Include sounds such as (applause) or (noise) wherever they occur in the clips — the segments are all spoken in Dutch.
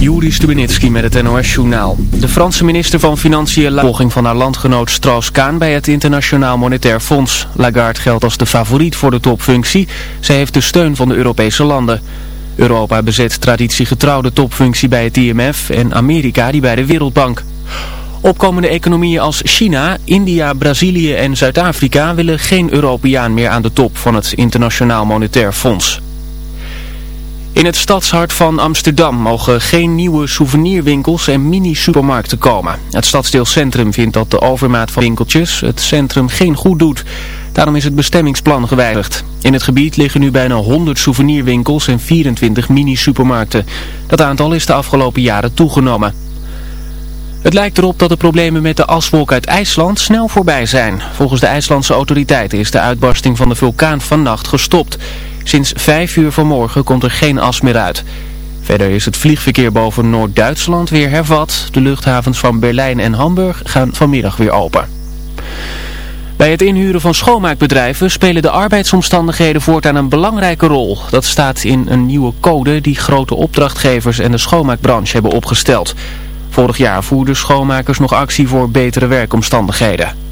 Juri Stubenitski met het NOS-journaal. De Franse minister van Financiën volging van haar landgenoot Strauss-Kaan bij het Internationaal Monetair Fonds. Lagarde geldt als de favoriet voor de topfunctie. Zij heeft de steun van de Europese landen. Europa bezet traditiegetrouw de topfunctie bij het IMF en Amerika die bij de Wereldbank. Opkomende economieën als China, India, Brazilië en Zuid-Afrika willen geen Europeaan meer aan de top van het Internationaal Monetair Fonds. In het stadshart van Amsterdam mogen geen nieuwe souvenirwinkels en mini-supermarkten komen. Het stadsdeelcentrum vindt dat de overmaat van winkeltjes het centrum geen goed doet. Daarom is het bestemmingsplan gewijzigd. In het gebied liggen nu bijna 100 souvenirwinkels en 24 mini-supermarkten. Dat aantal is de afgelopen jaren toegenomen. Het lijkt erop dat de problemen met de aswolk uit IJsland snel voorbij zijn. Volgens de IJslandse autoriteiten is de uitbarsting van de vulkaan vannacht gestopt. Sinds 5 uur vanmorgen komt er geen as meer uit. Verder is het vliegverkeer boven Noord-Duitsland weer hervat. De luchthavens van Berlijn en Hamburg gaan vanmiddag weer open. Bij het inhuren van schoonmaakbedrijven spelen de arbeidsomstandigheden voortaan een belangrijke rol. Dat staat in een nieuwe code die grote opdrachtgevers en de schoonmaakbranche hebben opgesteld. Vorig jaar voerden schoonmakers nog actie voor betere werkomstandigheden.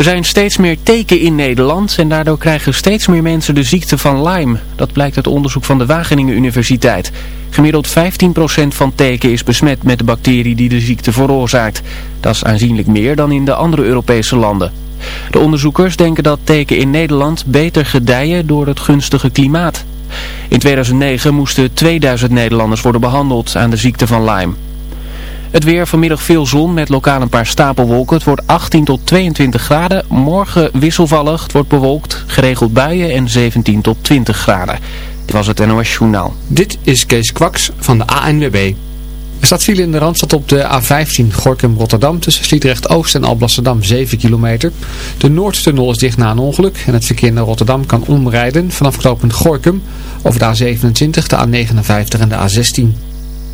Er zijn steeds meer teken in Nederland en daardoor krijgen steeds meer mensen de ziekte van Lyme. Dat blijkt uit onderzoek van de Wageningen Universiteit. Gemiddeld 15% van teken is besmet met de bacterie die de ziekte veroorzaakt. Dat is aanzienlijk meer dan in de andere Europese landen. De onderzoekers denken dat teken in Nederland beter gedijen door het gunstige klimaat. In 2009 moesten 2000 Nederlanders worden behandeld aan de ziekte van Lyme. Het weer vanmiddag veel zon met lokaal een paar stapelwolken. Het wordt 18 tot 22 graden. Morgen wisselvallig. Het wordt bewolkt. Geregeld buien en 17 tot 20 graden. Dit was het NOS Journaal. Dit is Kees Kwaks van de ANWB. Er staat file in de Randstad op de A15 Gorkum-Rotterdam tussen Sliedrecht Oost en Alblasserdam 7 kilometer. De Noordtunnel is dicht na een ongeluk en het verkeer naar Rotterdam kan omrijden vanaf knooppunt Gorkum over de A27, de A59 en de A16.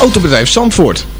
Autobedrijf Zandvoort.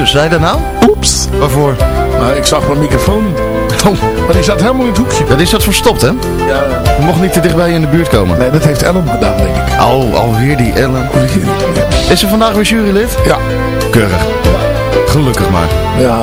Oeps, zei dat nou? Oeps. Waarvoor? Nou, ik zag mijn microfoon niet. Oh. Maar die zat helemaal in het hoekje. Dat is dat verstopt, hè? Ja. Je mocht niet te dichtbij in de buurt komen. Nee, dat heeft Ellen gedaan, denk ik. Oh, alweer die Ellen. Is ze vandaag weer jurylid? Ja. Keurig. Gelukkig maar. Ja.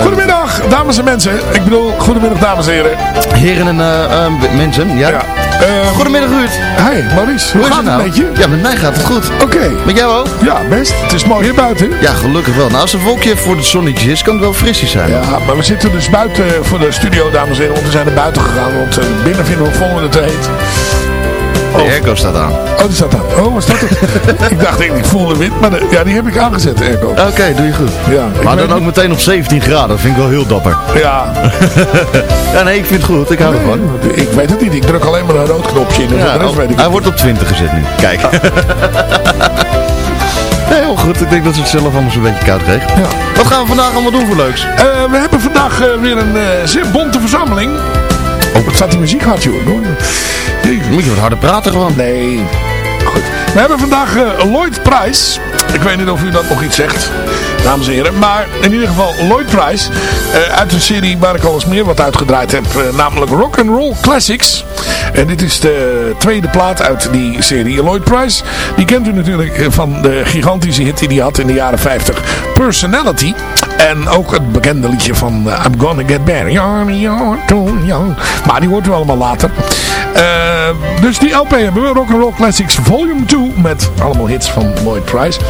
Goedemiddag, dames en mensen. Ik bedoel, goedemiddag, dames en heren. Heren en uh, uh, mensen, ja. ja. Uh, Goedemiddag Ruud. Hey Maurice, hoe, hoe gaat het nou? met je? Ja, met mij gaat het goed. Oké. Okay. Met jou ook? Ja, best. Het is mooi hier buiten. Ja, gelukkig wel. Nou, als het wolkje voor het zonnetje is, kan het wel frisjes zijn. Ja, maar we zitten dus buiten voor de studio, dames en heren. Want we zijn er buiten gegaan, want binnen vinden we vonden het te heet. De airco staat aan. Oh, die staat aan. Oh, wat staat het? (laughs) ik dacht, ik voel de wind, maar de, ja, die heb ik aangezet, de airco. Oké, okay, doe je goed. Ja, maar dan ook meteen op 17 graden, dat vind ik wel heel dapper. Ja. (laughs) ja, nee, ik vind het goed. Ik hou nee, ervan. Ik weet het niet, ik druk alleen maar een rood knopje in. Ja, weet ik hij niet. wordt op 20 gezet nu. Kijk. Nee, (laughs) heel goed. Ik denk dat het zelf allemaal zo'n beetje koud kreeg. Ja. Wat gaan we vandaag allemaal doen voor leuks? Uh, we hebben vandaag uh, weer een uh, zeer bonte verzameling. Wat staat die muziek hard, joh. Moet je wat harder praten gewoon. Nee. Goed. We hebben vandaag eh, Lloyd Price. Ik weet niet of u dat nog iets zegt, dames en heren. Maar in ieder geval Lloyd Price. eh, uit een serie waar ik al eens meer wat uitgedraaid heb. eh, namelijk Rock and Roll Classics. En dit is de tweede plaat uit die serie. Lloyd Price, die kent u natuurlijk van de gigantische hit die hij had in de jaren 50. Personality. En ook het bekende liedje van eh, I'm Gonna Get Better. Maar die hoort u allemaal later. Eh, dus die LP hebben we. Rock'n'Roll Classics Volume 2. Met allemaal hits van Lloyd Price.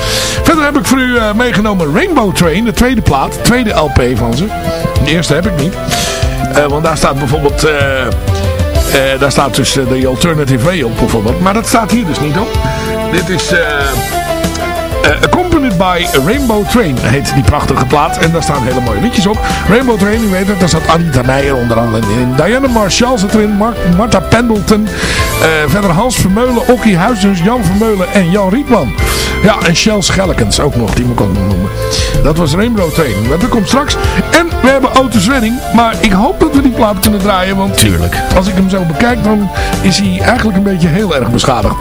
Verder heb ik voor u eh, meegenomen Rainbow Train. De tweede plaat. De tweede LP van ze. De eerste heb ik niet. Want daar staat bijvoorbeeld... daar staat dus de Alternative Way op bijvoorbeeld. Maar dat staat hier dus niet op. Dit is... eh, accompanied by Rainbow Train heet die prachtige plaat. En daar staan hele mooie liedjes op. Rainbow Train, u weet het, daar zat Anita Meijer onder andere in. Diana Marshall zit erin. Mar Martha Pendleton. eh, verder Hans Vermeulen, Okkie Huizens, Jan Vermeulen en Jan Rietman. Ja, en Shell Schellekens ook nog, die moet ik ook nog noemen. Dat was Rainbow Train. Dat komt straks. En we hebben Auto Zwenning. Maar ik hoop dat we die plaat kunnen draaien. Want Tuurlijk. als ik hem zo bekijk, dan is hij eigenlijk een beetje heel erg beschadigd.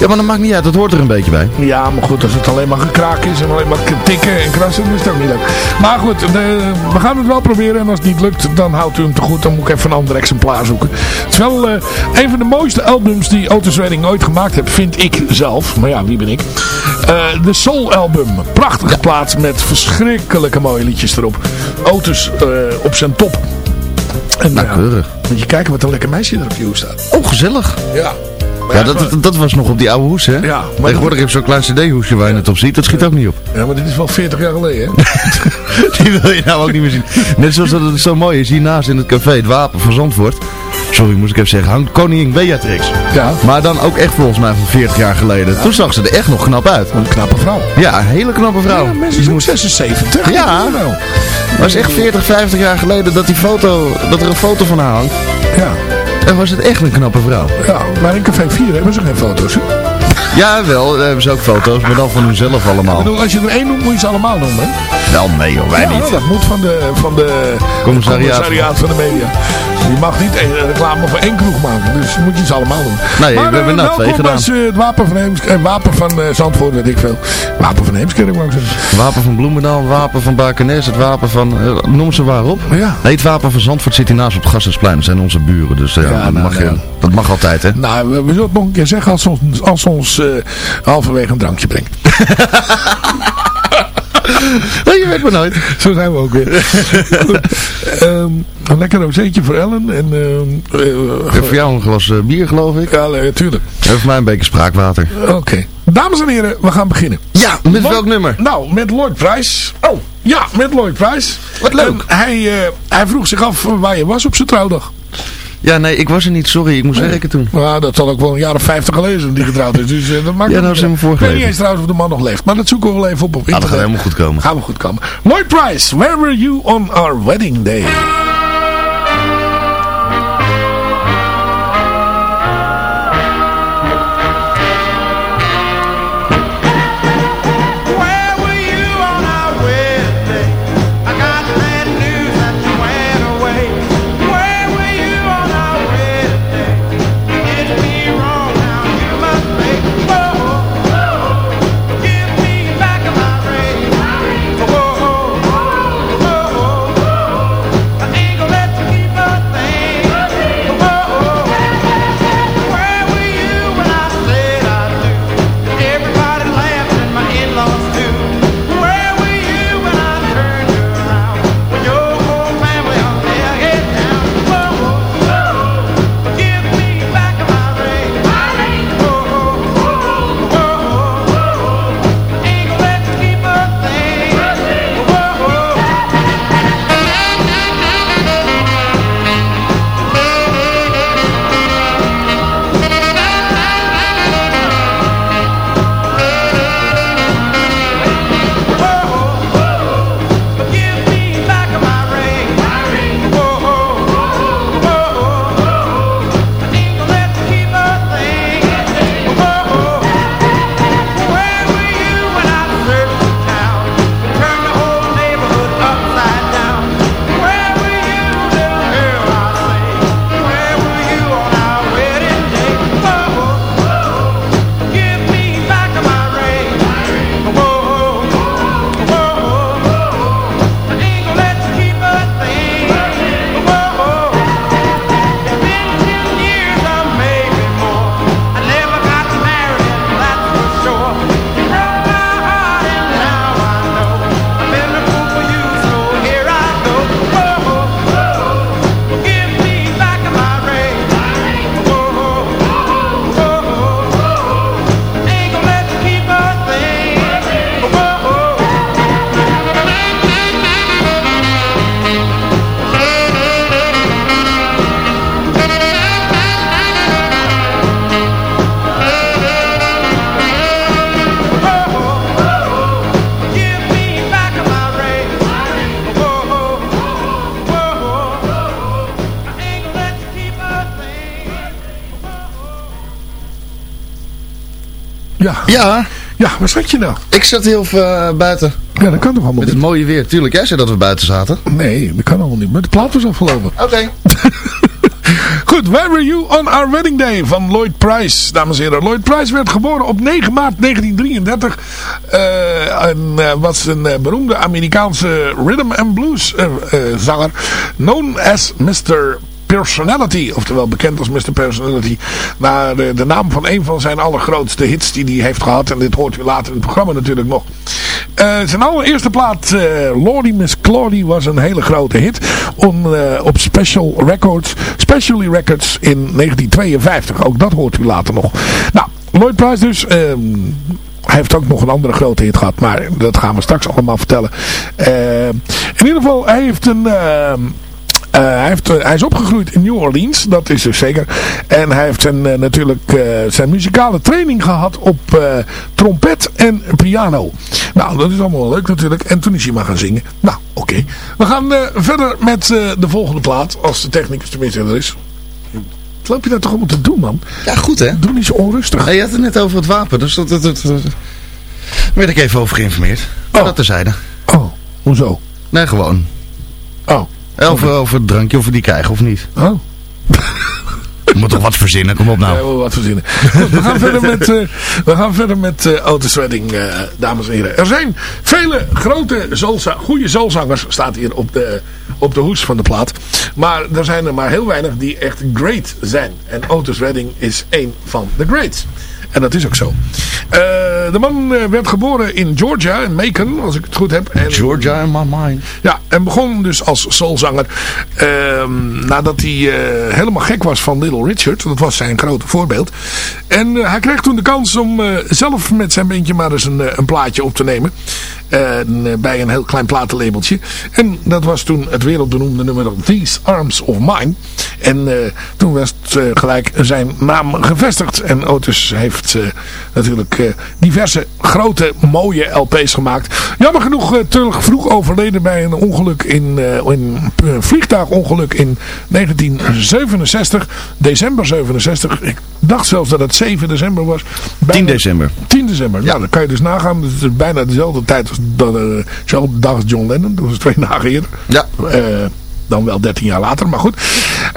Ja, maar dat maakt niet uit. Dat hoort er een beetje bij. Ja, maar goed, als het alleen maar gekraak is en alleen maar tikken en krassen, dan is het ook niet leuk. Maar goed, de- we gaan het wel proberen en als het niet lukt, dan houdt u hem te goed. Dan moet ik even een ander exemplaar zoeken. Het is wel eh, een van de mooiste albums die Otis Redding ooit gemaakt heeft, vind ik zelf. Maar ja, wie ben ik? Eh, de Soul album. Prachtige plaats met verschrikkelijke mooie liedjes erop. Otis eh, op zijn top. En Nou, ja, keurig. moet je kijken wat een lekker meisje er op je hoes staat. Oh, gezellig. Ja. Ja, ja, dat, dat, was nog op die oude hoes, hè? Ja, maar Tegenwoordig heb je zo'n klein cd-hoesje waar je het op ziet. Dat schiet ook niet op. ja, maar dit is wel 40 jaar geleden, hè? (laughs) Die wil je nou ook niet meer zien. Net zoals dat het zo mooi is. Hiernaast in het café, het Wapen van Zandvoort. Sorry, moest ik even zeggen. Hangt koningin Beatrix. Ja. Maar dan ook echt volgens mij van 40 jaar geleden. Toen zag ze er echt nog knap uit. Een knappe vrouw. Ja, een hele knappe vrouw. Ja, mensen zijn 76. Ja. Het was echt 40, 50 jaar geleden dat, die foto, dat er een foto van haar hangt. ja. En was het echt een knappe vrouw. ja, maar in Café 4 hebben ze geen foto's. hè? Ja, wel. Daar hebben ze ook foto's. Maar dan van hunzelf Ik allemaal. bedoel, als je er één noemt, moet je ze allemaal noemen. hè? Wel, nee joh, wij ja, niet. dat moet van de, van de Commissariaat. commissariaat van de media. Je mag niet een reclame voor één kroeg maken, dus moet je ze allemaal doen. Nee, we hebben eh, nou twee gedaan. eh, het wapen van, Heems, eh, wapen van eh, Zandvoort, weet ik veel. Wapen van Heemskerk, zeggen. Wapen van Bloemendaal, wapen van Bakenes, het wapen van... eh, noem ze waarop. Ja. Nee, het wapen van Zandvoort zit hiernaast op het Gassensplein. Dat zijn onze buren. Dus eh, Ja, dat, nou, mag ja. dat mag altijd, hè? Nou, we, we zullen het nog een keer zeggen als ze ons, als ons eh, halverwege een drankje brengt. (laughs) Je weet maar nooit. (laughs) Zo zijn we ook weer. Goed. (laughs) Ehm, een lekker rozeetje voor Ellen. En, Ik heb voor jou een glas eh, bier, geloof ik. ja, tuurlijk. En voor mij een beetje spraakwater. Oké. Dames en heren, we gaan beginnen. Ja, met welk nummer? Nou, met Lloyd Price. Oh, ja, met Lloyd Price. Wat leuk. En hij, eh, hij vroeg zich af waar je was op zijn trouwdag. Ja, nee, ik was er niet. Sorry, ik moest werken toen. Nou, dat zal ook wel een jaar of vijftig geleden zijn die getrouwd is. Dus eh, dat maakt Ja, is vorige Ik weet niet eens trouwens of de man nog leeft. Maar dat zoeken we wel even op op Ah, dat internet. gaat helemaal goed komen. Gaan we goed komen. Lloyd Price, where were you on our wedding day? Ja. Ja, waar zat je nou? ik zat heel uh, buiten. Ja, dat kan toch allemaal Met het mooie weer. Tuurlijk, jij zei dat we buiten zaten. Nee, dat kan allemaal niet. Maar de plaat was afgelopen. Oké. (laughs) Goed, Where Were You on Our Wedding Day van Lloyd Price, dames en heren. Lloyd Price werd geboren op 9 maart 1933 eh, en eh, was een beroemde Amerikaanse rhythm and blues zanger, known as Mr. Personality, oftewel bekend als Mr. Personality, naar de, de naam van een van zijn allergrootste hits die hij heeft gehad. En dit hoort u later in het programma natuurlijk nog. Eh, zijn allereerste plaat, eh Lordy Miss Claudie, was een hele grote hit eh, op Special Records, Specially Records in 1952. Ook dat hoort u later nog. Nou, Lloyd Price dus... ehm, hij heeft ook nog een andere grote hit gehad, maar dat gaan we straks allemaal vertellen. Eh, in ieder geval, hij heeft een... ehm, eh, hij, heeft, eh, hij is opgegroeid in New Orleans, dat is dus zeker. En hij heeft zijn, eh, natuurlijk eh, zijn muzikale training gehad op eh, trompet en piano. Nou, dat is allemaal wel leuk natuurlijk. En toen is hij maar gaan zingen. Nou, oké. We gaan eh, verder met eh, de volgende plaat, als de technicus tenminste er is. Wat loop je daar toch allemaal te doen, man? Ja, goed hè. Doe niet zo onrustig. Hey, je had het net over het wapen, dus dat, dat, dat, dat- daar werd ik even over geïnformeerd. Oh. dat terzijde. Oh, hoezo? Nee, gewoon. Oh, Over, over het drankje, of we die krijgen of niet. oh. Je moet toch wat verzinnen, kom op Ja, nou. wel wat verzinnen. Goed, we gaan (laughs) verder met, eh, we gaan verder met eh Otis Redding, eh, dames en heren. Er zijn vele grote zolza goede zolzangers, staat hier op de, op de hoes van de plaat. Maar er zijn er maar heel weinig die echt great zijn. En Otis Redding is één van de greats. En dat is ook zo. Eh, de man eh, werd geboren in Georgia, in Macon, als ik het goed heb. En, Georgia in my mind. ja, en begon dus als soulzanger ehm, nadat hij eh, helemaal gek was van Little Richard. Dat was zijn grote voorbeeld. En hij kreeg toen de kans om zelf met zijn bandje maar eens een, een plaatje op te nemen. Eh, bij een heel klein platenlabeltje. En dat was toen het wereldberoemde nummer These Arms of Mine. En eh, toen het, eh, gelijk zijn naam gevestigd. En Otis heeft natuurlijk diverse grote mooie LP's gemaakt. Jammer genoeg te vroeg overleden bij een ongeluk in, eh, in een vliegtuigongeluk in 1967. December 67. Ik dacht zelfs dat het 7 december was. 10 Bijna- december. 10 december. Ja, dan kan je dus nagaan. Dat is bijna dezelfde tijd als dat, als John Lennon. Dat was twee dagen eerder. Ja. Dan wel 13 jaar later, maar goed.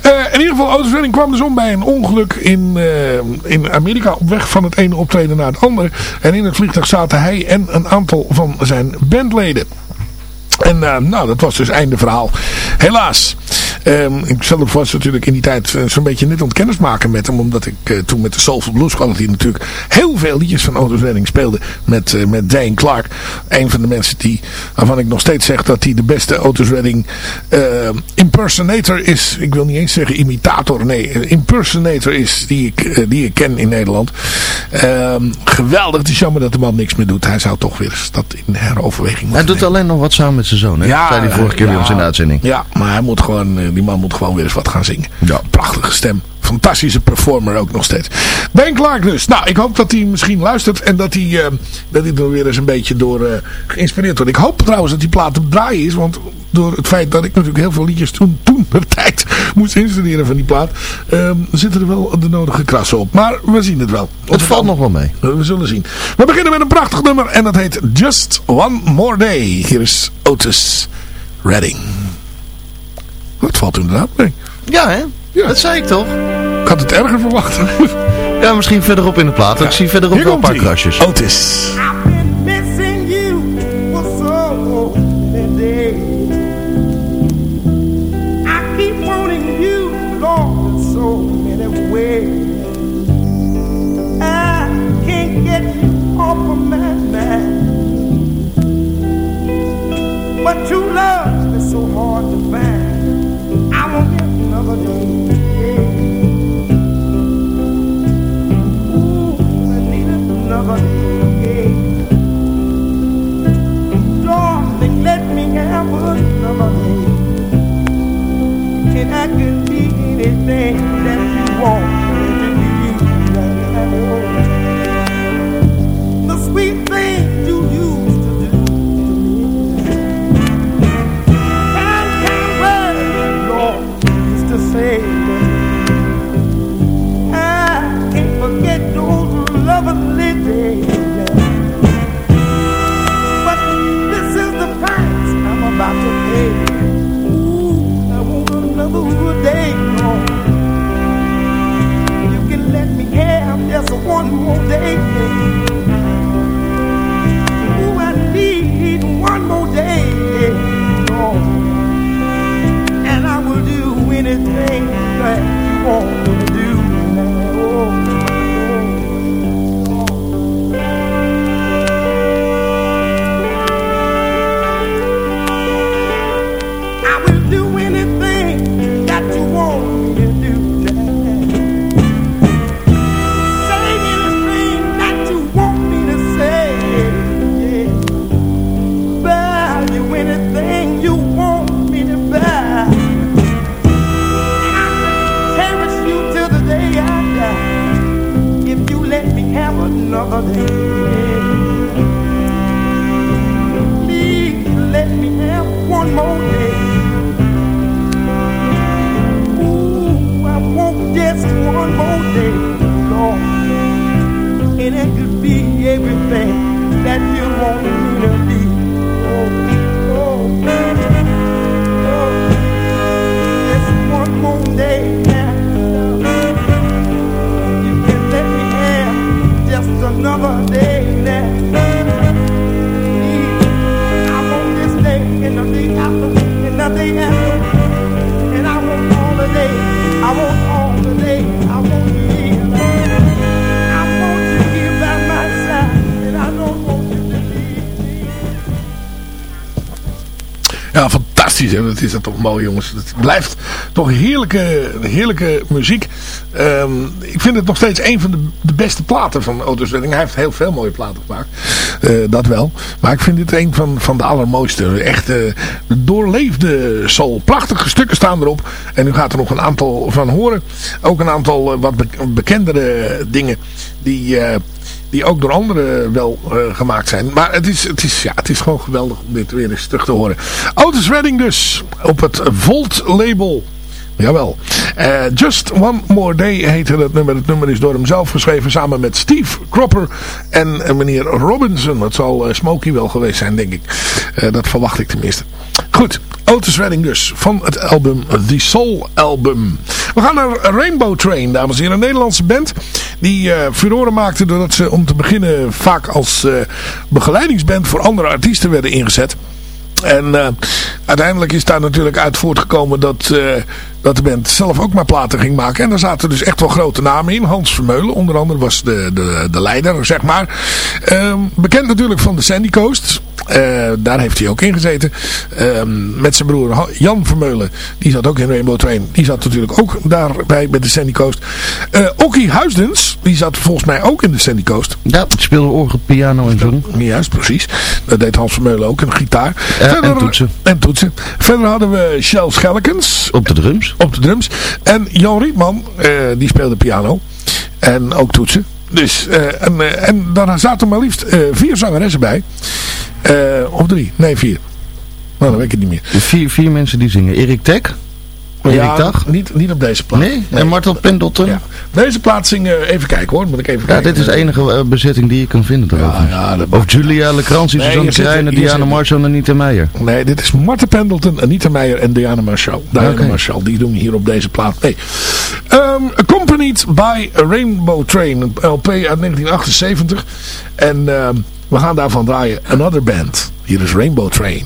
Eh, in ieder geval, Otis Redding kwam dus om bij een ongeluk in, eh, in Amerika op weg van het ene optreden naar het andere. En in het vliegtuig zaten hij en een aantal van zijn bandleden. En eh, nou, dat was dus einde verhaal. Helaas. Ehm, ik zelf was natuurlijk in die tijd eh, zo'n beetje net aan het kennismaken met hem. Omdat ik eh, toen met de Soulful Blues Quality natuurlijk heel veel liedjes van Otis Redding speelde. Met, met Dane Clark. Een van de mensen die, waarvan ik nog steeds zeg dat hij de beste Otis Redding impersonator is. Ik wil niet eens zeggen imitator. Nee, impersonator is die ik, die ik ken in Nederland. Ehm, geweldig. Het is jammer dat de man niks meer doet. Hij zou toch weer dat in heroverweging moeten Hij doet nemen. alleen nog wat samen met zijn zoon, hè? Ja, zei hij vorige keer bij ja, ons in de uitzending. Ja, maar hij moet gewoon, eh, die man moet gewoon weer eens wat gaan zingen. Ja. Prachtige stem. Fantastische performer ook nog steeds. Ben Clark dus. Nou, ik hoop dat hij misschien luistert en dat hij, eh, dat hij er weer eens een beetje door eh, geïnspireerd wordt. Ik hoop trouwens dat die plaat te draaien is, want door het feit dat ik natuurlijk heel veel liedjes toen, toen de tijd moest instuderen van die plaat, ehm, zitten er wel de nodige krassen op. Maar we zien het wel. Of Het valt nog wel mee. we zullen zien. We beginnen met een prachtig nummer en dat heet Just One More Day. Hier is Otis Redding. Dat valt inderdaad mee. Ja, hè? Ja. Dat zei ik toch? Ik had het erger verwacht. Ja, misschien verderop in de plaat. Ik zie verderop wel een paar krasjes. Otis. Mooi, jongens. Het blijft toch heerlijke, heerlijke muziek. Ehm, ik vind het nog steeds een van de, beste platen van Otis Redding. Hij heeft heel veel mooie platen gemaakt. Eh, dat wel. Maar ik vind dit een van, van de allermooiste. Echt eh, de doorleefde soul. Prachtige stukken staan erop. En u gaat er nog een aantal van horen. Ook een aantal eh, wat be- bekendere dingen. Die... eh, die ook door anderen wel eh, gemaakt zijn. Maar het is, het, is, ja, het is gewoon geweldig om dit weer eens terug te horen. Otis Redding dus. Op het Volt label. Jawel. Eh, Just One More Day heette het nummer. Het nummer is door hem zelf geschreven samen met Steve Cropper en eh, meneer Robinson. Dat zal eh, Smokey wel geweest zijn, denk ik. Eh, dat verwacht ik tenminste. Goed, Otis dus. Van het album The Soul Album. We gaan naar Rainbow Train, dames en heren. Een Nederlandse band die eh furoren maakte doordat ze om te beginnen vaak als eh, begeleidingsband voor andere artiesten werden ingezet. En eh, uiteindelijk is daar natuurlijk uit voortgekomen dat, eh, dat de band zelf ook maar platen ging maken. En daar zaten dus echt wel grote namen in. Hans Vermeulen onder andere was de, de, de leider, zeg maar. Ehm, bekend natuurlijk van de Sandy Coast. Eh, daar heeft hij ook in gezeten. Ehm, met zijn broer Jan Vermeulen. Die zat ook in Rainbow Train. Die zat natuurlijk ook daarbij met de Sandy Coast. Eh Okkie Huisdens. Die zat volgens mij ook in de Sandy Coast. Ja, speelde orgel, piano en zong. Juist, precies. Dat deed Hans Vermeulen ook. Een gitaar. Ja, en toetsen. En toetsen. Verder hadden we Shell Schellekens Op de drums. op de drums. En Jan Rietman, eh, die speelde piano. En ook toetsen. Dus, eh, en, eh, en daar zaten maar liefst vier zangeressen bij. Of drie. Nee, vier. Nou, dan weet ik het niet meer. De vier, vier mensen die zingen. Erik Tek. Ja, Dag. Niet, niet op deze plaat. Nee? En Martel Pendleton. Ja. Deze plaat zingen, even kijken hoor. Moet ik even Ja, kijken. dit is de enige eh, bezetting die je kan vinden Ja, ja, Of Julia Lecrantie, Nee, Suzanne zit- Krijnen, Diana Marshall en Anita Meijer. Nee, dit is Marten Pendleton, Anita Meijer en Diana Marshall. Diana. Marshall, die doen hier op deze plaat mee. Ehm, accompanied by Rainbow Train, een LP uit 1978. En ehm, we gaan daarvan draaien Another Band. Hier is Rainbow Train.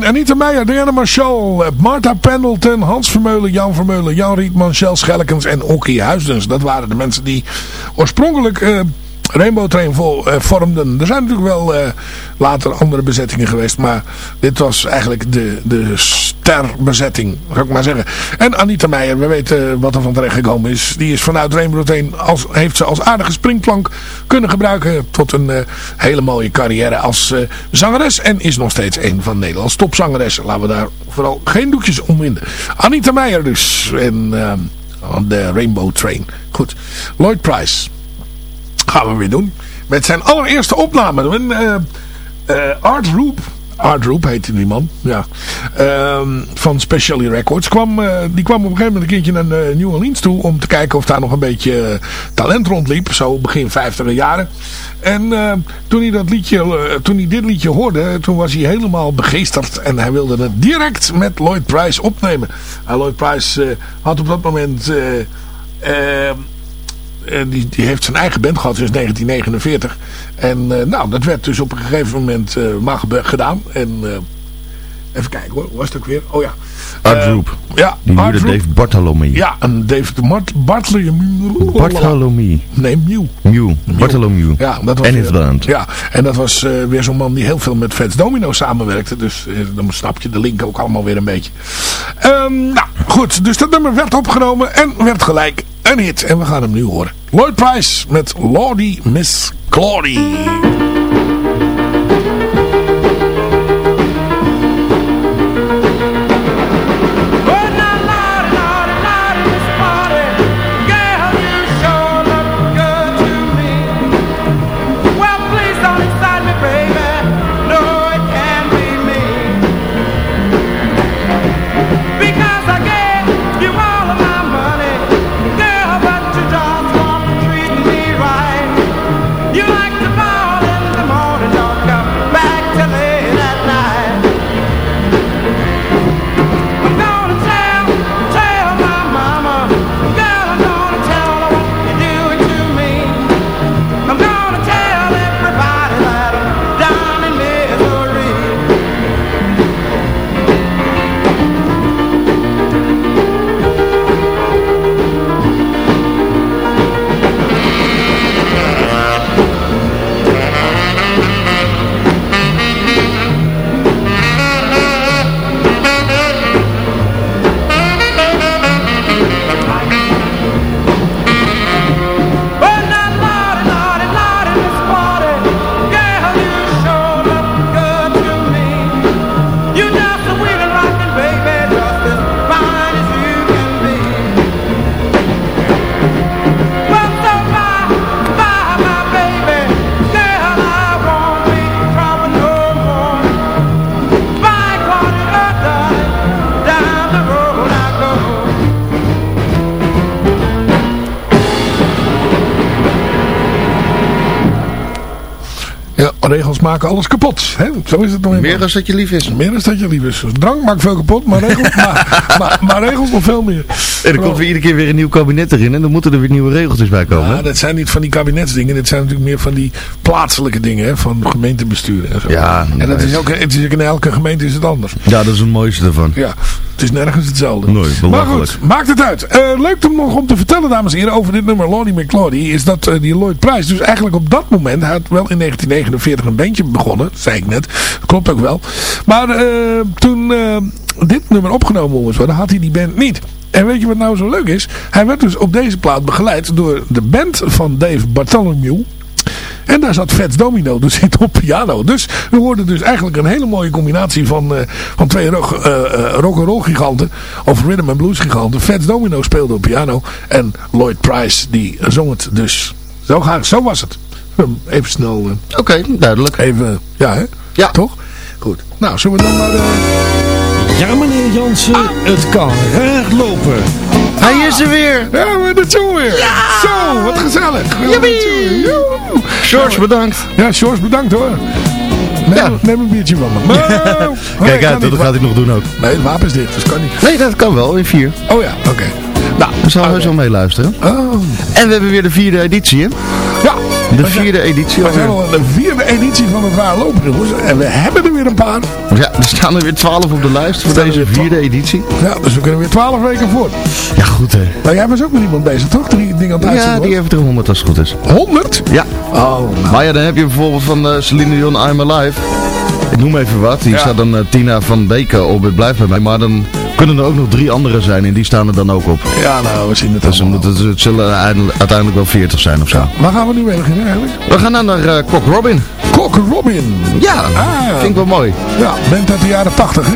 Train. Anita Meijer, Diana Marshall, Martha Pendleton, Hans Vermeulen, Jan Vermeulen, Jan Rietman, Shell Schellekens en Okie Huisdens. Dat waren de mensen die oorspronkelijk eh, Rainbow Train eh, vormden. Er zijn natuurlijk wel eh, later andere bezettingen geweest. Maar dit was eigenlijk de, de sterbezetting, zou ik maar zeggen. En Anita Meijer, we weten wat er van terecht gekomen is. Die is vanuit Rainbow Train, als, heeft ze als aardige springplank kunnen gebruiken. Tot een eh, hele mooie carrière als eh, zangeres. En is nog steeds een van Nederlands topzangeressen. Laten we daar vooral geen doekjes om winden. Anita Meijer dus. En eh, de Rainbow Train. Goed. Lloyd Price gaan we weer doen. Met zijn allereerste opname. Een, Art Roop. Art Roop heette die man. Ja. Ehm, van Specialty Records. Kwam, eh, die kwam op een gegeven moment een keertje naar eh, New Orleans toe. Om te kijken of daar nog een beetje eh, talent rondliep. Zo begin 50 jaren. En eh, toen, hij dat liedje, toen hij dit liedje hoorde. Toen was hij helemaal begeesterd. En hij wilde het direct met Lloyd Price opnemen. En Lloyd Price had op dat moment... eh, en die, die heeft zijn eigen band gehad sinds 1949. En eh, nou, dat werd dus op een gegeven moment eh, maar gebe- gedaan. En even kijken hoor, was het ook weer? Oh ja. Art Roop. Ja, Die Art. Dave Bartholomew. Ja, een David Mart Bartholomew. Bartholomew. Nee, Mew. Mew. Bartholomew. Ja, dat was En band. Ja, en dat was weer zo'n man die heel veel met Fats Domino samenwerkte. Dus dan snap je de link ook allemaal weer een beetje. Ehm, nou, goed. Dus dat nummer werd opgenomen en werd gelijk een hit. En we gaan hem nu horen. Lloyd Price met Lordy Miss Claudie. Maken alles kapot. Hè? Zo is het nog Meer als dat je lief is. Meer dan dat je lief is. Drank maakt veel kapot, maar regels, (laughs) maar, maar, maar regels nog veel meer. En er komt weer iedere keer weer een nieuw kabinet erin. En dan moeten er weer nieuwe regeltjes bij komen. Ja, dat zijn niet van die kabinetsdingen. Dit zijn natuurlijk meer van die plaatselijke dingen. Hè, van gemeentebesturen en zo. Ja, en dat is ook, het is ook in elke gemeente is het anders. Ja, dat is het mooiste ervan. Ja, is nergens hetzelfde. Nee, maar goed, maakt het uit. Eh, leuk om nog om te vertellen, dames en heren, over dit nummer Lordy McClody. Is dat eh, die Lloyd Price dus eigenlijk op dat moment, hij had wel in 1949 een bandje begonnen, zei ik net. Klopt ook wel. Maar eh, toen dit nummer opgenomen moest worden, had hij die band niet. En weet je wat nou zo leuk is? Hij werd dus op deze plaat begeleid door de band van Dave Bartholomew. En daar zat Fats Domino dus in op piano. Dus we hoorden dus eigenlijk een hele mooie combinatie van, eh, van twee rock, eh, eh, rock'n'roll giganten. Of rhythm and blues giganten. Fats Domino speelde op piano. En Lloyd Price die zong het dus. Zo, ga, zo was het. Even snel. Oké, duidelijk. even, ja hè? Ja. Toch? Goed. Nou, zullen we dan maar... eh, Ja, meneer Jansen, het kan raar lopen. Hij is er weer. Ja, we hebben het zo weer. Zo, wat gezellig. George, bedankt. Ja, Sjors, bedankt hoor. Neem, Ja. neem een biertje van me. Nee, Kijk uit, dat gaat hij nog doen ook. Nee, het wapen is dicht, dus kan niet. Nee, dat kan wel, in vier. Oh ja, oké. Nou, We zullen heus wel meeluisteren. oh, En we hebben weer de vierde editie, hè? ja, De vierde editie We zijn al de vierde editie van het waar lopen. En we hebben er weer een paar. Ja, er staan er weer 12 op de lijst voor deze vierde editie. Ja, dus we kunnen weer twaalf weken voor. Ja, goed hè. Maar jij was ook met iemand bezig, toch? Die ding aan het Ja, die heeft er 100 als het goed is. 100? Ja. Oh, nou. Maar ja, dan heb je bijvoorbeeld van eh, Celine Dion I'm Alive. Ik noem even wat. Die Ja. staat dan eh, Tina van Beken op het blijft bij mij. Maar dan kunnen er ook nog drie andere zijn en die staan er dan ook op. Ja, nou, we zien het Dus allemaal. het, het zullen uiteindelijk- wel 40 zijn of zo. Waar gaan we nu heen eigenlijk? We gaan dan naar eh Kok Robin. Kok Robin. Ja, Ah. vind ik wel mooi. Ja, bent uit de jaren 80, hè?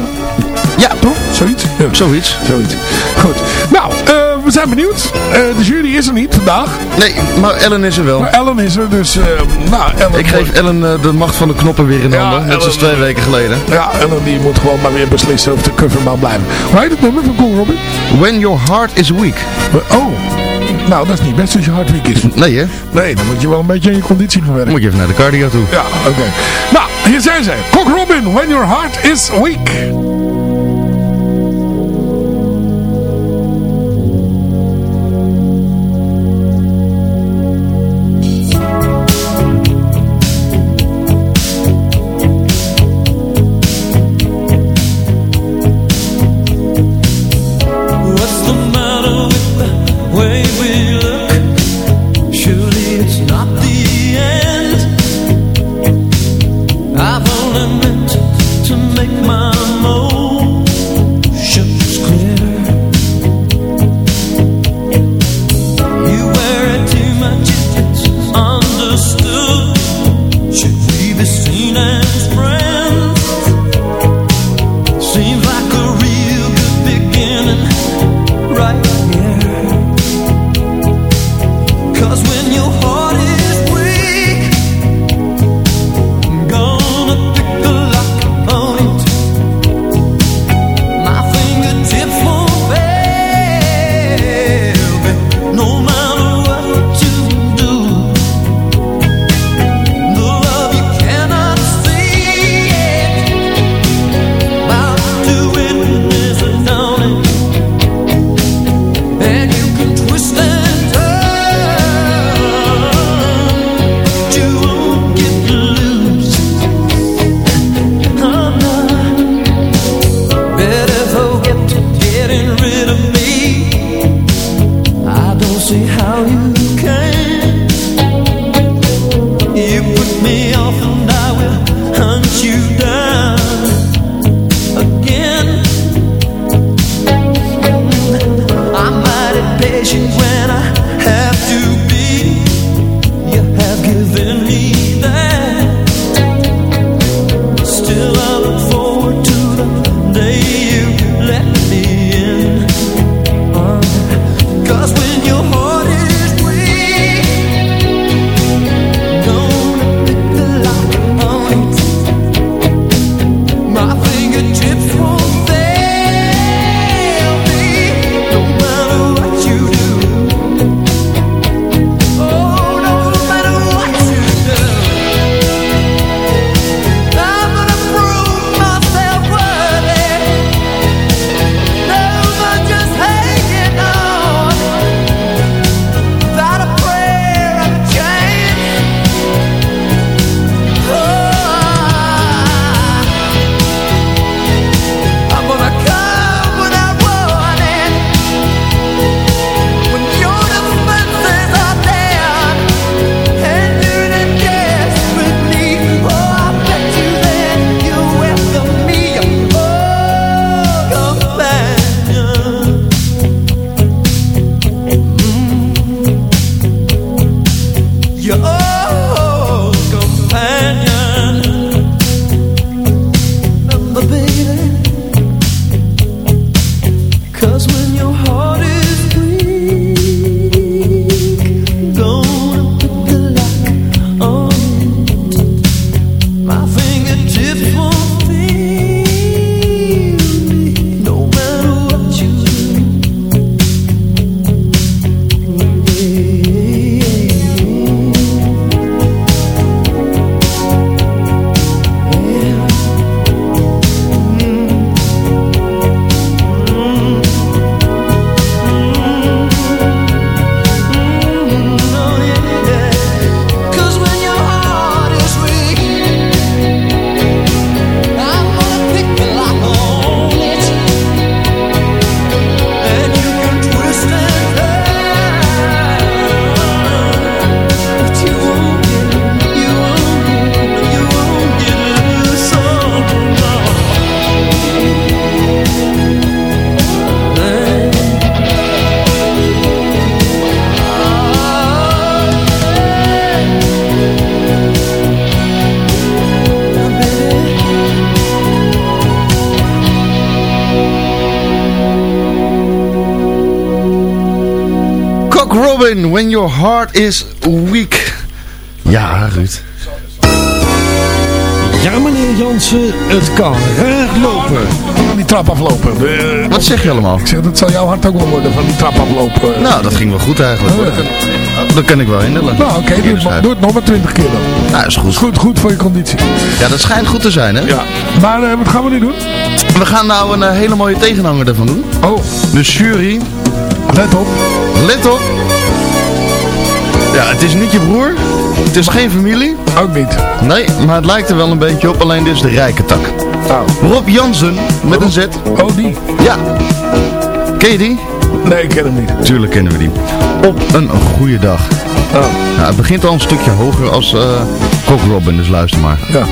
Ja, Toch? Zoiets? Ja. zoiets. Zoiets. Goed. Nou, eh, we zijn benieuwd. Eh, de jury is er niet vandaag. Nee, maar Ellen is er wel. Maar Ellen is er, dus... eh, nou, Ellen Ik geef Ellen eh, de macht van de knoppen weer in handen. Net zoals twee weken geleden. Ja, Ellen die moet gewoon maar weer beslissen of de cover mag blijven. Hoe heet het nummer van Cool Robin? When your heart is weak. Oh. Nou, dat is niet best als je hard weak is. Nee hè? Nee, dan moet je wel een beetje aan je conditie gaan werken. moet je even naar de cardio toe. Ja, oké. Nou, hier zijn ze. Kok Robin, When Your Heart Is Weak. When Your Heart Is Weak. Ja, Ruud. Ja, meneer Jansen, het kan raar lopen. Van die trap aflopen. Eh, Wat zeg je allemaal? ik zeg, dat zal jouw hart ook wel worden, van die trap aflopen. Nou, dat ging wel goed eigenlijk. Oh, Dat, kan, dat kan ik wel indelen. Nou, oké, doe, het maar- doe het nog maar 20 keer dan. Nou, is goed. Goed, goed voor je conditie. Ja, dat schijnt goed te zijn, hè? Ja. Maar eh, wat gaan we nu doen? We gaan nou een eh, hele mooie tegenhanger ervan doen. Oh, De jury, let op. let op. Ja, het is niet je broer. Het is geen familie. Ook niet. Nee, maar het lijkt er wel een beetje op. Alleen dit is de rijke tak. Nou, Rob Jansen, met een Z. oh die. Ja. Ken je die? Nee, ik ken hem niet. Tuurlijk kennen we die. Op een goede dag. Oh, Nou, het begint al een stukje hoger als eh Cock Robin, dus luister maar. ja.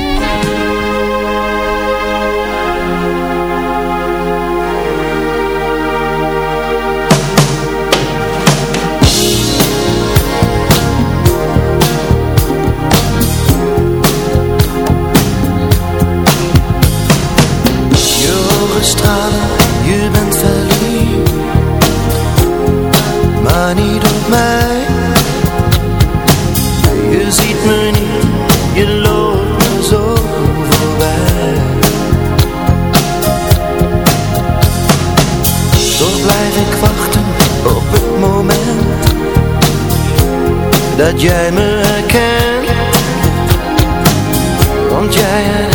Dat jij me herkent Want jij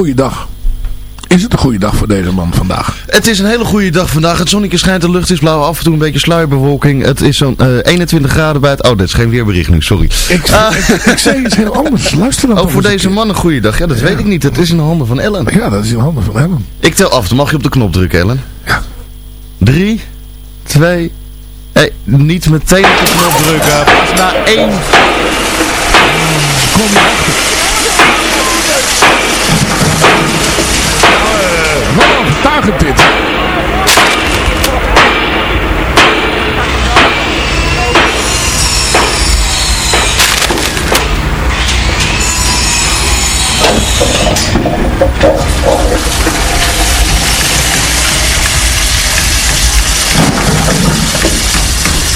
goede dag. Is het een goede dag voor deze man vandaag? Het is een hele goede dag vandaag. Het zonnetje schijnt, de lucht is blauw, af en toe een beetje sluierbewolking. Het is zo'n eh, 21 graden bij het... Oh, dit is geen weerbericht nu, sorry. Ik, ik, ik zei iets heel anders. Luister dan Oh, nog voor deze keer. man een goede dag. Ja, dat weet ik niet. Het is in de handen van Ellen. Ja, dat is in handen van Ellen. Ik tel af, dan mag je op de knop drukken, Ellen. Ja. 3, 2, hey, niet meteen op de knop drukken. Pas na 1. Kom je achter. Overtuigend dit.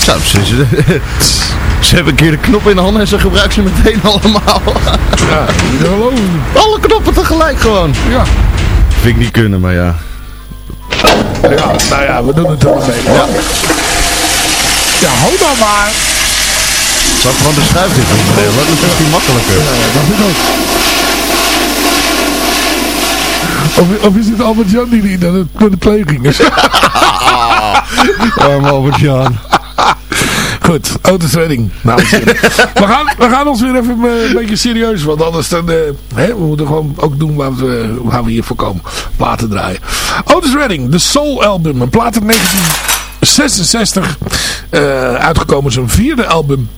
Zo, ze, ze, hebben een keer de knop in de hand en ze gebruiken ze meteen allemaal. Ja. Alle knoppen tegelijk gewoon. Ja. Vind ik niet kunnen, maar ja. Ja, nou ja, we doen het wel mee. Ja, ja hou dan maar. Zal ik gewoon de schuif dit onderdelen? Dat is misschien makkelijker. Dat is ook. Of, of is het Albert Jan die niet naar de, naar de pleging is? (laughs) Arme Albert Goed, autosredding. Nou, (laughs) we, gaan, we gaan ons weer even eh, een beetje serieus, want anders dan, eh, hè, we moeten gewoon ook doen waar we, waar we hier voor komen. Platen draaien. Otis Redding, de Soul Album. Een plaat uit 1966. eh, uitgekomen zijn vierde album.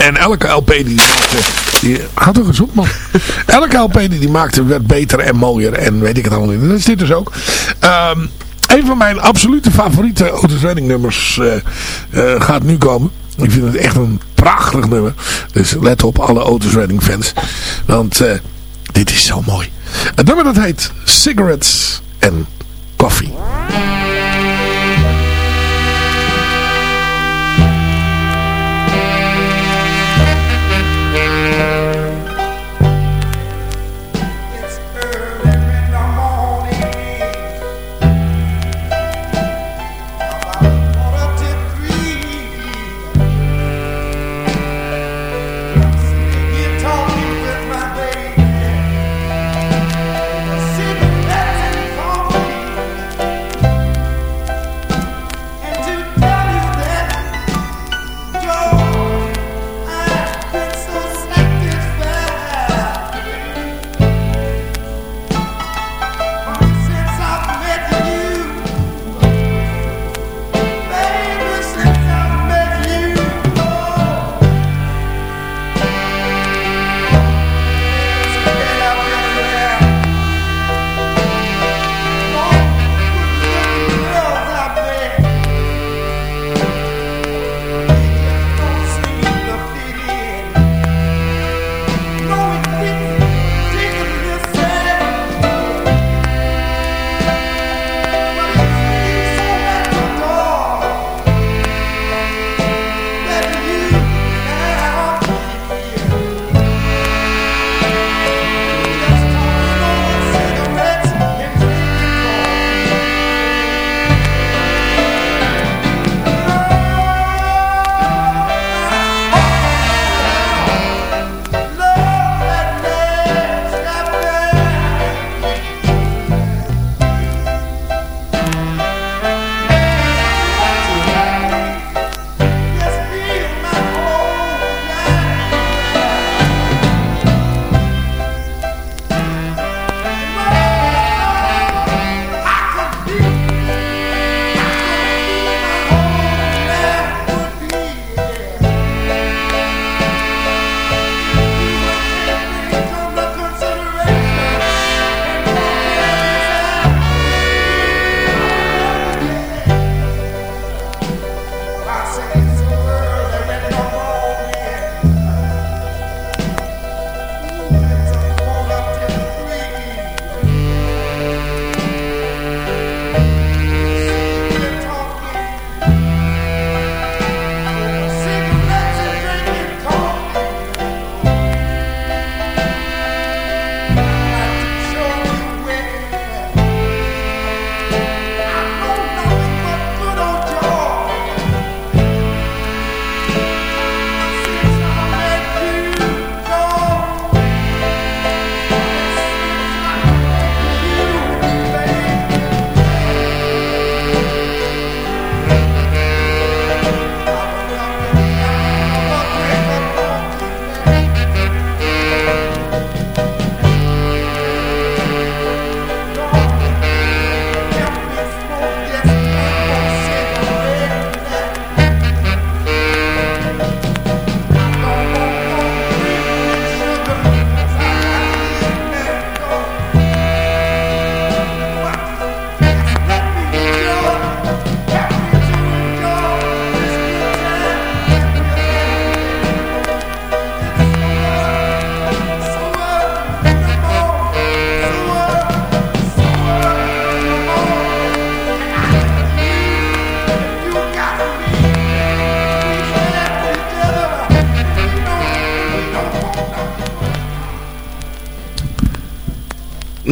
En elke LP die die maakte... Die, had toch eens op man. (laughs) Elke LP die die maakte werd beter en mooier. En weet ik het allemaal niet. En Dat is dit dus ook. Ehm, een van mijn absolute favoriete Otis Redding nummers eh, eh, gaat nu komen. Ik vind het echt een prachtig nummer. Dus let op alle Otis Redding fans. Want eh, dit is zo mooi. Het nummer dat heet Cigarettes en Coffee.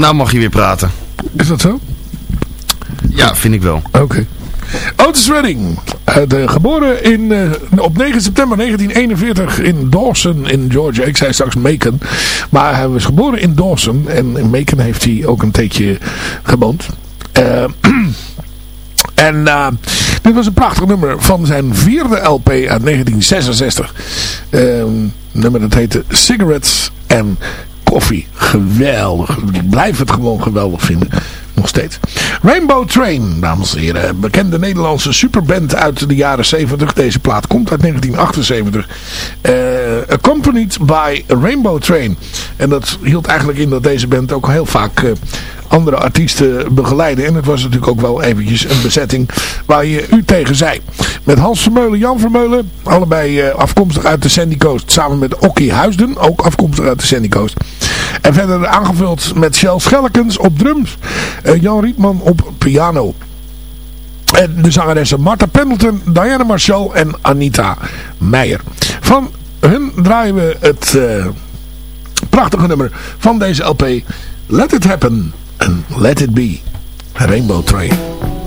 Nou mag je weer praten. Is dat zo? Ja, vind ik wel. Oké. Otis Redding, eh, de, geboren in, eh, op 9 september 1941 in Dawson in Georgia. Ik zei straks Macon, maar hij was geboren in Dawson en in Macon heeft hij ook een tijdje gewoond. Eh, (clears throat) en dit was een prachtig nummer van zijn vierde LP uit 1966. Ehm, nummer dat heette Cigarettes and Coffee. Geweldig. Ik blijf het gewoon geweldig vinden. Nog steeds. Rainbow Train, dames en heren. Bekende Nederlandse superband uit de jaren 70. Deze plaat komt uit 1978. Eh, accompanied by Rainbow Train. En dat hield eigenlijk in dat deze band ook heel vaak... eh, andere artiesten begeleiden. En het was natuurlijk ook wel eventjes een bezetting waar je u tegen zei. Met Hans Vermeulen, Jan Vermeulen, allebei eh, afkomstig uit de Sandy Coast. Samen met Okkie Huisden, ook afkomstig uit de Sandy Coast. En verder aangevuld met Shell Schellekens op drums. eh, Jan Rietman op piano. En de zangeressen Martha Pendleton, Diana Marshall en Anita Meijer. Van hun draaien we het eh, prachtige nummer van deze LP. Let It Happen and Let It Be. A rainbow Train.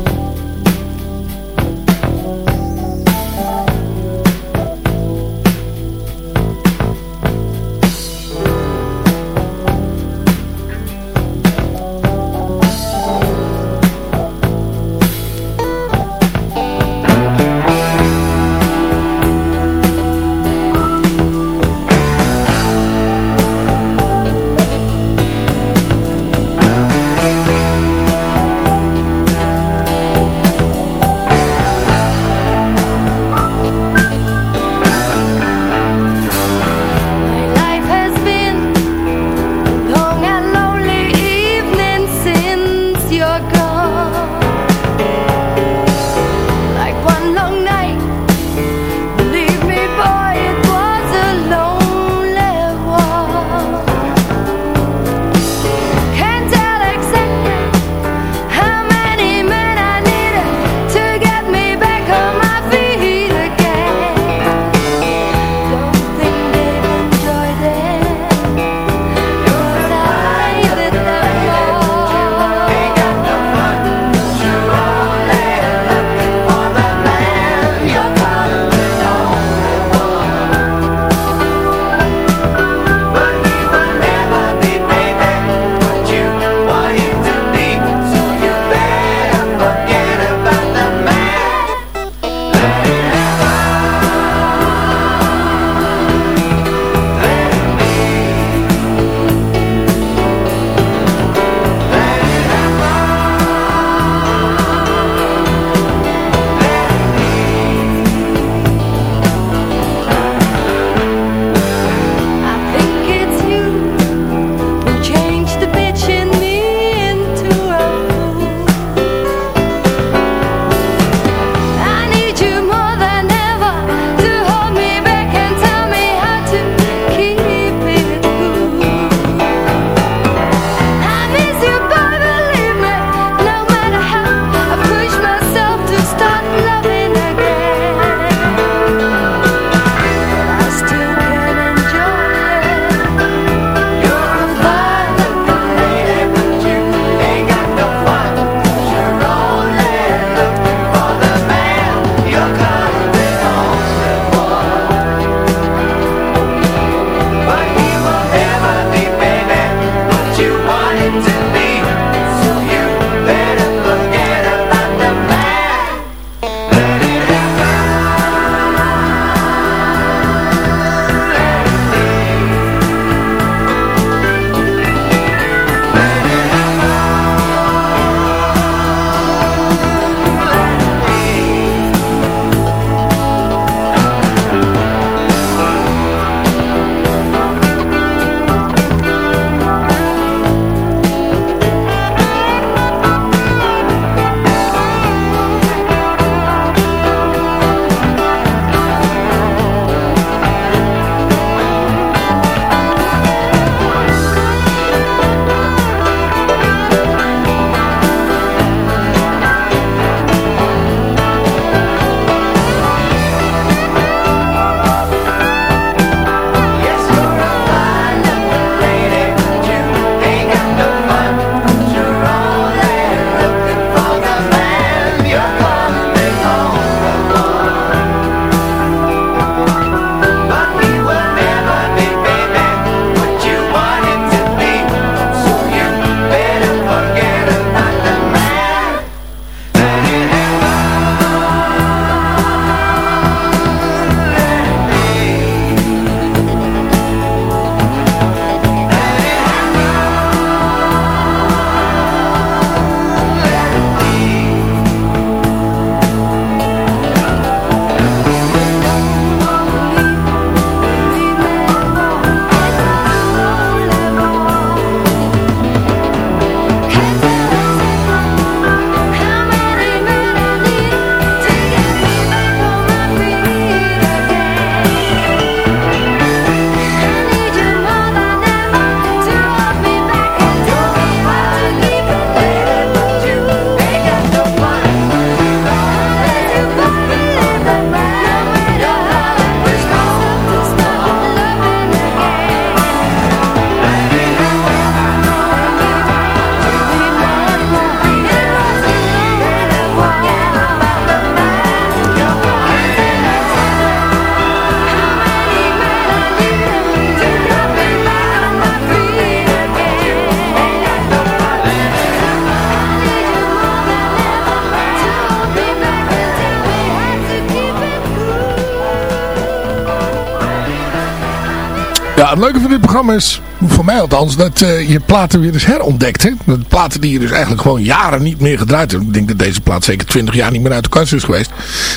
Het leuke van dit programma is, mij althans, dat eh, je platen weer eens herontdekt. Hè? De platen die je dus eigenlijk gewoon jaren niet meer gedraaid hebt. Ik denk dat deze plaat zeker 20 jaar niet meer uit de kast is geweest.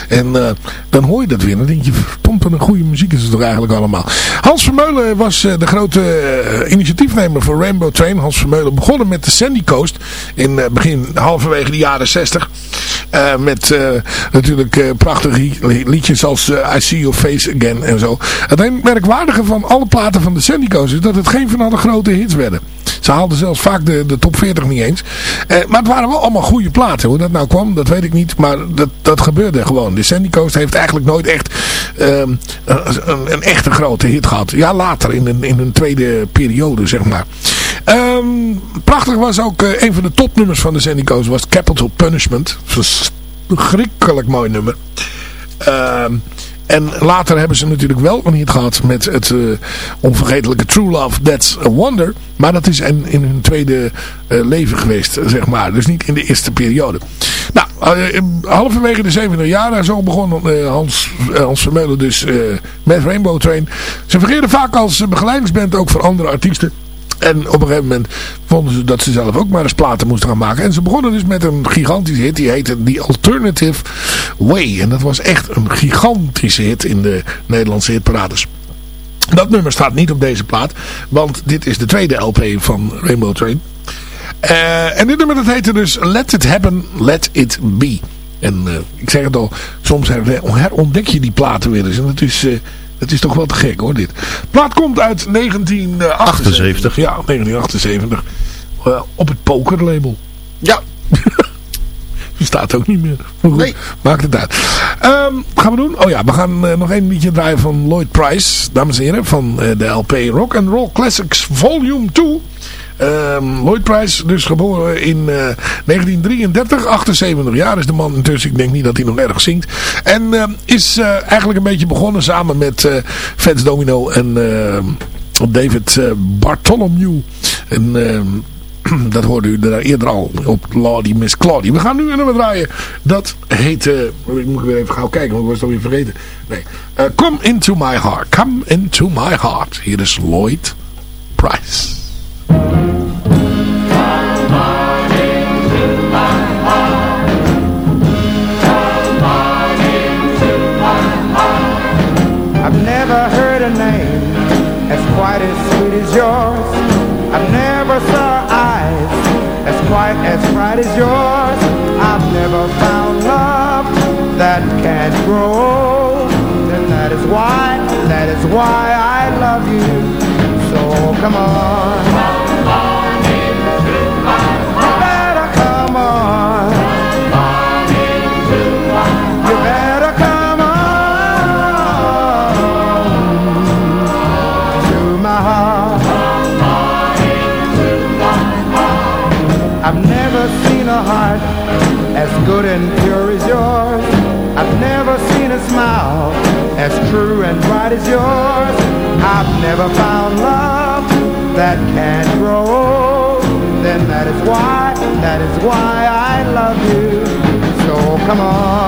En eh, dan hoor je dat weer. Dan denk je, wat een goede muziek is het toch eigenlijk allemaal. Hans Vermeulen was eh, de grote initiatiefnemer voor Rainbow Train. Hans Vermeulen begonnen met de Sandy Coast in begin, halverwege de jaren 60. Eh, met natuurlijk prachtige li- liedjes als I See Your Face Again en zo. Het merkwaardige van alle platen van de Sandy Coast is dat het geen van alle grote hits werden. Ze haalden zelfs vaak de, de top 40 niet eens. Eh, maar het waren wel allemaal goede platen. Hoe dat nou kwam, dat weet ik niet. Maar dat, dat gebeurde gewoon. De Sandy Coast heeft eigenlijk nooit echt ehm, een, een echte grote hit gehad. Ja, later in een, in een tweede periode, zeg maar. Ehm, prachtig was ook eh, een van de topnummers van de Sandy Coast was Capital Punishment. Verschrikkelijk mooi nummer. Ehm, en later hebben ze natuurlijk wel een hit gehad met het eh, onvergetelijke True Love, That's a Wonder. Maar dat is in, in hun tweede eh, leven geweest, zeg maar. Dus niet in de eerste periode. Nou, eh, halverwege de 70 jaren zo begon Hans, Hans Vermeulen dus met Rainbow Train. Ze fungeerden vaak als begeleidingsband ook voor andere artiesten. En op een gegeven moment vonden ze dat ze zelf ook maar eens platen moesten gaan maken. En ze begonnen dus met een gigantische hit. Die heette The Alternative Way. En dat was echt een gigantische hit in de Nederlandse hitparades. Dat nummer staat niet op deze plaat. Want dit is de tweede LP van Rainbow Train. Eh, en dit nummer dat heette dus Let It Happen, Let It Be. En eh, ik zeg het al, soms her- herontdek je die platen weer eens. En dat is, eh, dat is toch wel te gek hoor dit. De plaat komt uit 1978. Ja, 1978. Eh, op het pokerlabel. Ja. (laughs) Staat ook niet meer. Maar goed, maakt het uit. Ehm, wat gaan we doen? Oh ja, we gaan eh, nog één liedje draaien van Lloyd Price. Dames en heren, van eh, de LP Rock and Roll Classics Volume 2. Ehm, Lloyd Price, dus geboren in eh, 1933, 78 jaar is de man intussen. Ik denk niet dat hij nog erg zingt. En ehm, is eh, eigenlijk een beetje begonnen samen met eh Fats Domino en ehm, David eh, Bartholomew. En (clears throat) dat hoorde u daar eerder al op Claudie Miss Claudie. We gaan nu een nummer draaien. Dat heet... eh, ik moet weer even gauw kijken, want ik was het alweer vergeten. Nee. Eh, Come Into My Heart. Come Into My Heart. Hier is Lloyd Price. Never heard a name as quite as sweet as yours. I've never saw eyes as quite as bright as yours. I've never found love that can't grow. And that is why, that is why I love you. So come on. Good and pure as yours. I've never seen a smile as true and bright as yours. I've never found love that can't grow. Then that is why, that is why I love you. So come on.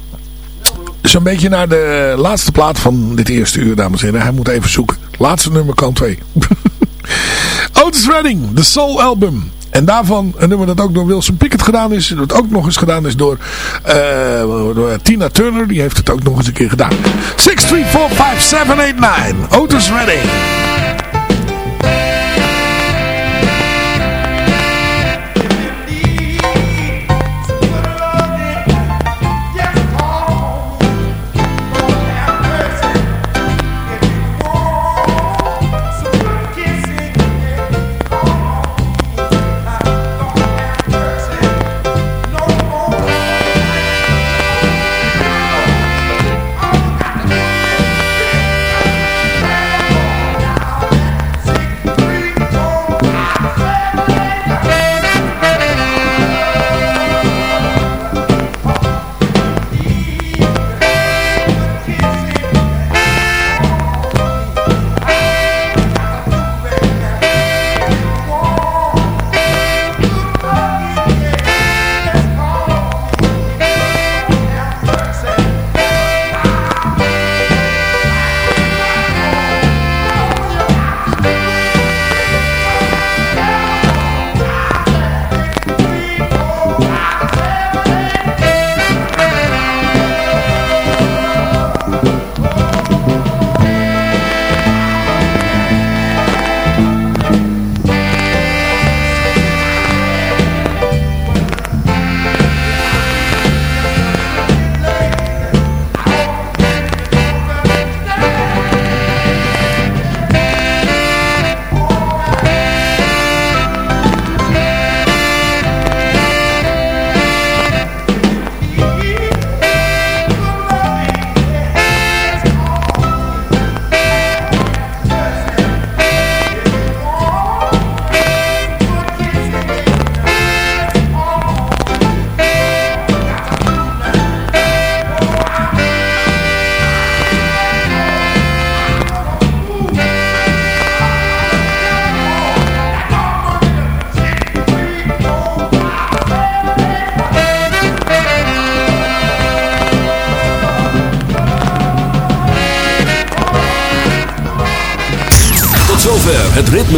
Zo'n beetje naar de laatste plaat van dit eerste uur, dames en heren. Hij moet even zoeken. Laatste nummer, kant 2. (laughs) Otis Redding, The Soul Album. En daarvan een nummer dat ook door Wilson Pickett gedaan is. Dat ook nog eens gedaan is door, eh, door Tina Turner. Die heeft het ook nog eens een keer gedaan. 6, 3, 4, 5, 7, 8, 9. Otis Redding.